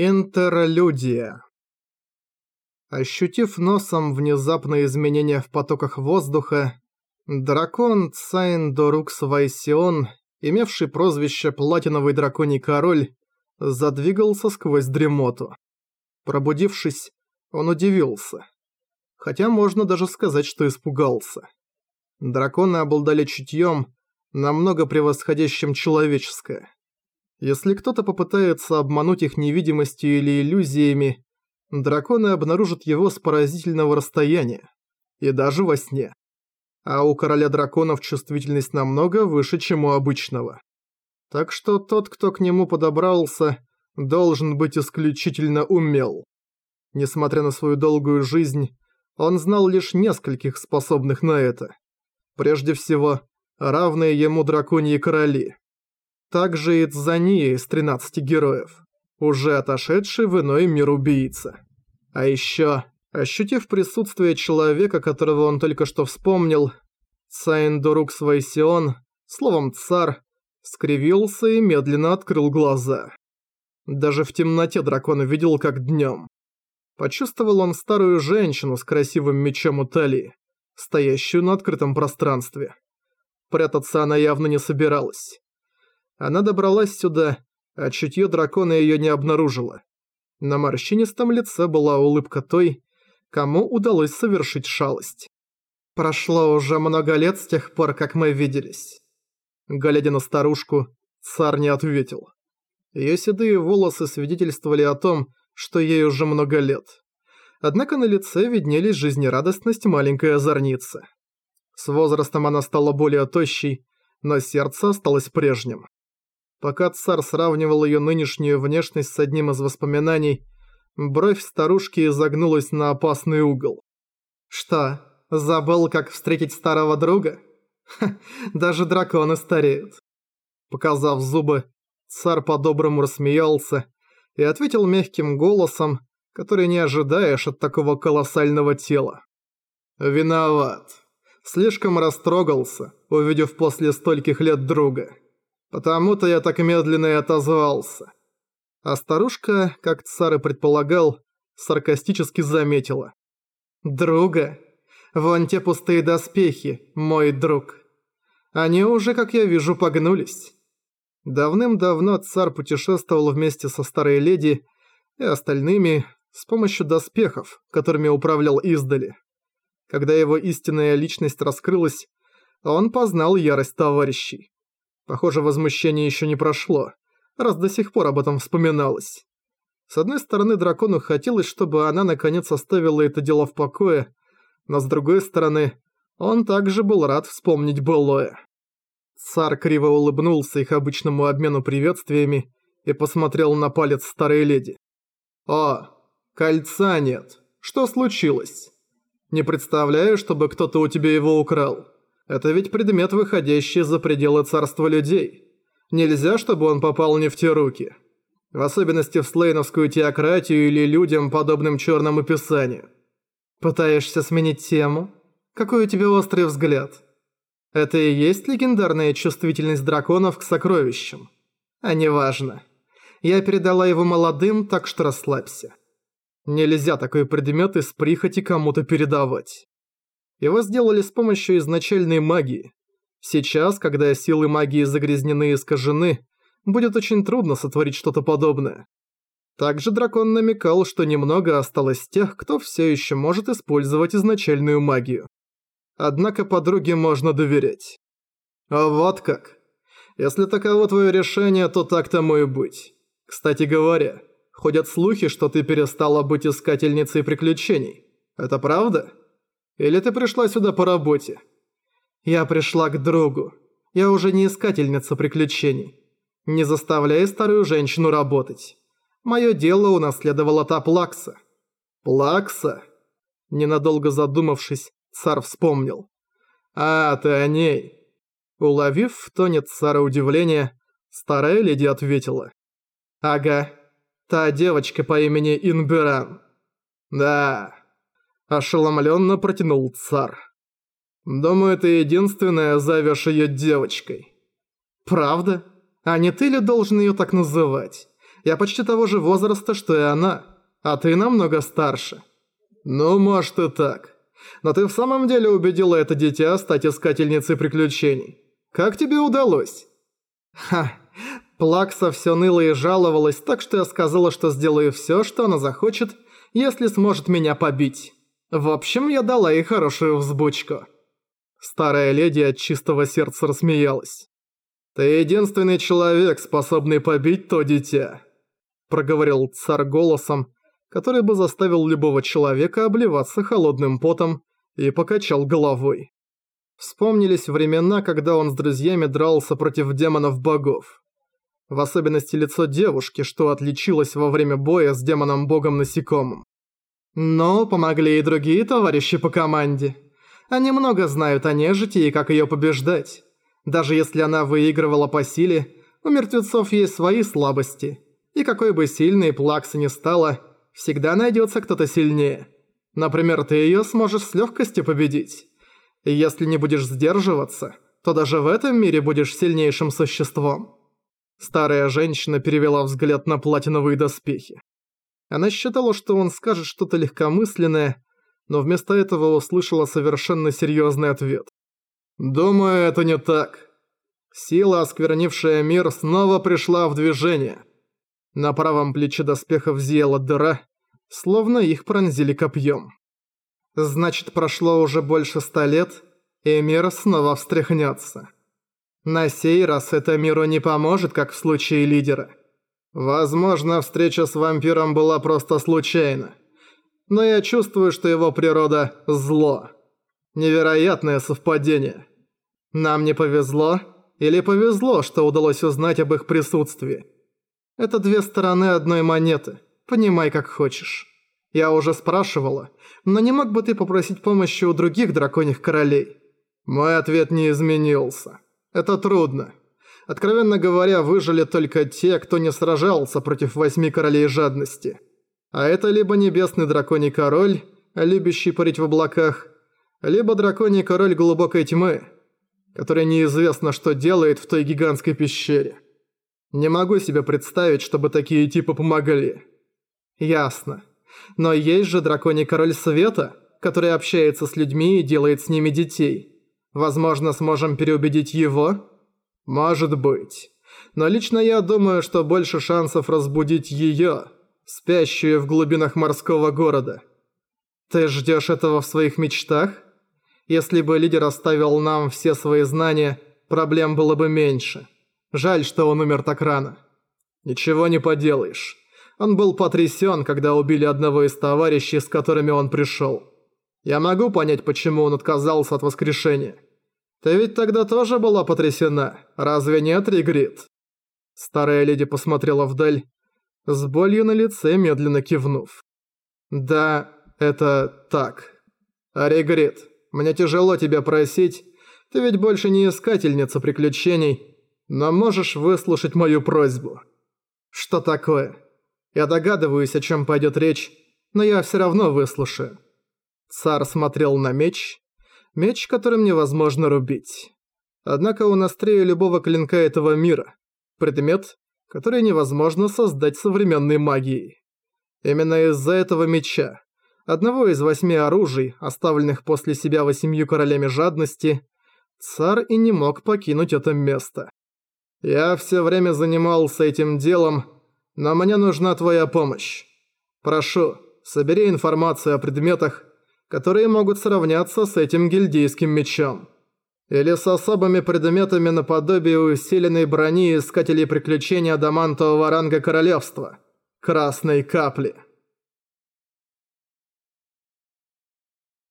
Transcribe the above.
Интерлюдия Ощутив носом внезапное изменение в потоках воздуха, дракон Цайн Дорукс Вайсион, имевший прозвище «Платиновый драконий король», задвигался сквозь дремоту. Пробудившись, он удивился. Хотя можно даже сказать, что испугался. Драконы обладали чутьем, намного превосходящим человеческое. Если кто-то попытается обмануть их невидимостью или иллюзиями, драконы обнаружат его с поразительного расстояния. И даже во сне. А у короля драконов чувствительность намного выше, чем у обычного. Так что тот, кто к нему подобрался, должен быть исключительно умел. Несмотря на свою долгую жизнь, он знал лишь нескольких способных на это. Прежде всего, равные ему драконьи короли. Также и Цзани из 13 героев, уже отошедший в иной мир убийца. А еще, ощутив присутствие человека, которого он только что вспомнил, Цаиндурук Свайсион, словом «цар», скривился и медленно открыл глаза. Даже в темноте дракон видел, как днем. Почувствовал он старую женщину с красивым мечом у талии, стоящую на открытом пространстве. Прятаться она явно не собиралась. Она добралась сюда, а чутье дракона ее не обнаружило. На морщинистом лице была улыбка той, кому удалось совершить шалость. Прошло уже много лет с тех пор, как мы виделись. Глядя на старушку, царь не ответил. Ее седые волосы свидетельствовали о том, что ей уже много лет. Однако на лице виднелись жизнерадостность маленькой озорницы. С возрастом она стала более тощей, но сердце осталось прежним. Пока царь сравнивал ее нынешнюю внешность с одним из воспоминаний, бровь старушки изогнулась на опасный угол. «Что, забыл, как встретить старого друга? Ха, даже драконы стареют». Показав зубы, царь по-доброму рассмеялся и ответил мягким голосом, который не ожидаешь от такого колоссального тела. «Виноват. Слишком растрогался, увидев после стольких лет друга». Потому-то я так медленно и отозвался. А старушка, как царь и предполагал, саркастически заметила. «Друга? Вон те пустые доспехи, мой друг. Они уже, как я вижу, погнулись». Давным-давно царь путешествовал вместе со старой леди и остальными с помощью доспехов, которыми управлял издали. Когда его истинная личность раскрылась, он познал ярость товарищей. Похоже, возмущение еще не прошло, раз до сих пор об этом вспоминалось. С одной стороны, дракону хотелось, чтобы она наконец оставила это дело в покое, но с другой стороны, он также был рад вспомнить былое. Царь криво улыбнулся их обычному обмену приветствиями и посмотрел на палец старой леди. «О, кольца нет. Что случилось? Не представляю, чтобы кто-то у тебя его украл». Это ведь предмет, выходящий за пределы царства людей. Нельзя, чтобы он попал не в те руки. В особенности в слейновскую теократию или людям, подобным черному писанию. Пытаешься сменить тему? Какой у тебя острый взгляд? Это и есть легендарная чувствительность драконов к сокровищам. А неважно. Я передала его молодым, так что расслабься. Нельзя такой предмет из прихоти кому-то передавать. Его сделали с помощью изначальной магии. Сейчас, когда силы магии загрязнены и искажены, будет очень трудно сотворить что-то подобное. Также дракон намекал, что немного осталось тех, кто все еще может использовать изначальную магию. Однако подруге можно доверять. А вот как. Если таково твое решение, то так тому и быть. Кстати говоря, ходят слухи, что ты перестала быть искательницей приключений. Это правда? Или ты пришла сюда по работе?» «Я пришла к другу. Я уже не искательница приключений. Не заставляй старую женщину работать. Мое дело унаследовала та Плакса». «Плакса?» Ненадолго задумавшись, царь вспомнил. «А, ты о ней». Уловив в тоне цара удивление, старая леди ответила. «Ага, та девочка по имени Инберан». «Да, Ошеломленно протянул царь. «Думаю, ты единственная зовешь ее девочкой». «Правда? А не ты ли должен ее так называть? Я почти того же возраста, что и она, а ты намного старше. Ну, может и так. Но ты в самом деле убедила это дитя стать искательницей приключений. Как тебе удалось? Ха, Плакса все ныла и жаловалась, так что я сказала, что сделаю все, что она захочет, если сможет меня побить. В общем, я дала ей хорошую взбучку. Старая леди от чистого сердца рассмеялась. «Ты единственный человек, способный побить то дитя», проговорил царь голосом, который бы заставил любого человека обливаться холодным потом и покачал головой. Вспомнились времена, когда он с друзьями дрался против демонов-богов. В особенности лицо девушки, что отличилось во время боя с демоном-богом-насекомым. Но помогли и другие товарищи по команде. Они много знают о нежити и как её побеждать. Даже если она выигрывала по силе, у мертвецов есть свои слабости. И какой бы сильной Плакса ни стала, всегда найдётся кто-то сильнее. Например, ты её сможешь с лёгкостью победить. Если не будешь сдерживаться, то даже в этом мире будешь сильнейшим существом. Старая женщина перевела взгляд на платиновые доспехи. Она считала, что он скажет что-то легкомысленное, но вместо этого услышала совершенно серьезный ответ. «Думаю, это не так. Сила, осквернившая мир, снова пришла в движение». На правом плече доспехов зияла дыра, словно их пронзили копьем. «Значит, прошло уже больше ста лет, и мир снова встряхнется. На сей раз это миру не поможет, как в случае лидера. Возможно, встреча с вампиром была просто случайна но я чувствую, что его природа – зло. Невероятное совпадение. Нам не повезло, или повезло, что удалось узнать об их присутствии. Это две стороны одной монеты, понимай как хочешь. Я уже спрашивала, но не мог бы ты попросить помощи у других драконьих королей? Мой ответ не изменился. Это трудно. Откровенно говоря, выжили только те, кто не сражался против восьми королей жадности. А это либо небесный драконий король, любящий парить в облаках, либо драконий король глубокой тьмы, который неизвестно, что делает в той гигантской пещере. Не могу себе представить, чтобы такие типы помогали. Ясно. Но есть же драконий король света, который общается с людьми и делает с ними детей. Возможно, сможем переубедить его? Может быть. Но лично я думаю, что больше шансов разбудить её, спящую в глубинах морского города. Ты ждешь этого в своих мечтах? Если бы лидер оставил нам все свои знания, проблем было бы меньше. Жаль, что он умер так рано. Ничего не поделаешь. Он был потрясен, когда убили одного из товарищей, с которыми он пришел. Я могу понять, почему он отказался от воскрешения. Ты ведь тогда тоже была потрясена, разве нет, Ригрид? Старая леди посмотрела вдаль, с болью на лице медленно кивнув. «Да, это так. Аригрид, мне тяжело тебя просить, ты ведь больше не искательница приключений, но можешь выслушать мою просьбу». «Что такое? Я догадываюсь, о чем пойдет речь, но я все равно выслушаю». Царь смотрел на меч, меч, которым невозможно рубить. Однако он острее любого клинка этого мира. Предмет, который невозможно создать современной магией. Именно из-за этого меча, одного из восьми оружий, оставленных после себя восемью королями жадности, царь и не мог покинуть это место. Я все время занимался этим делом, но мне нужна твоя помощь. Прошу, собери информацию о предметах, которые могут сравняться с этим гильдейским мечом. Или с особыми предметами наподобие усиленной брони Искателей Приключений Адамантового ранга Королевства. Красной капли.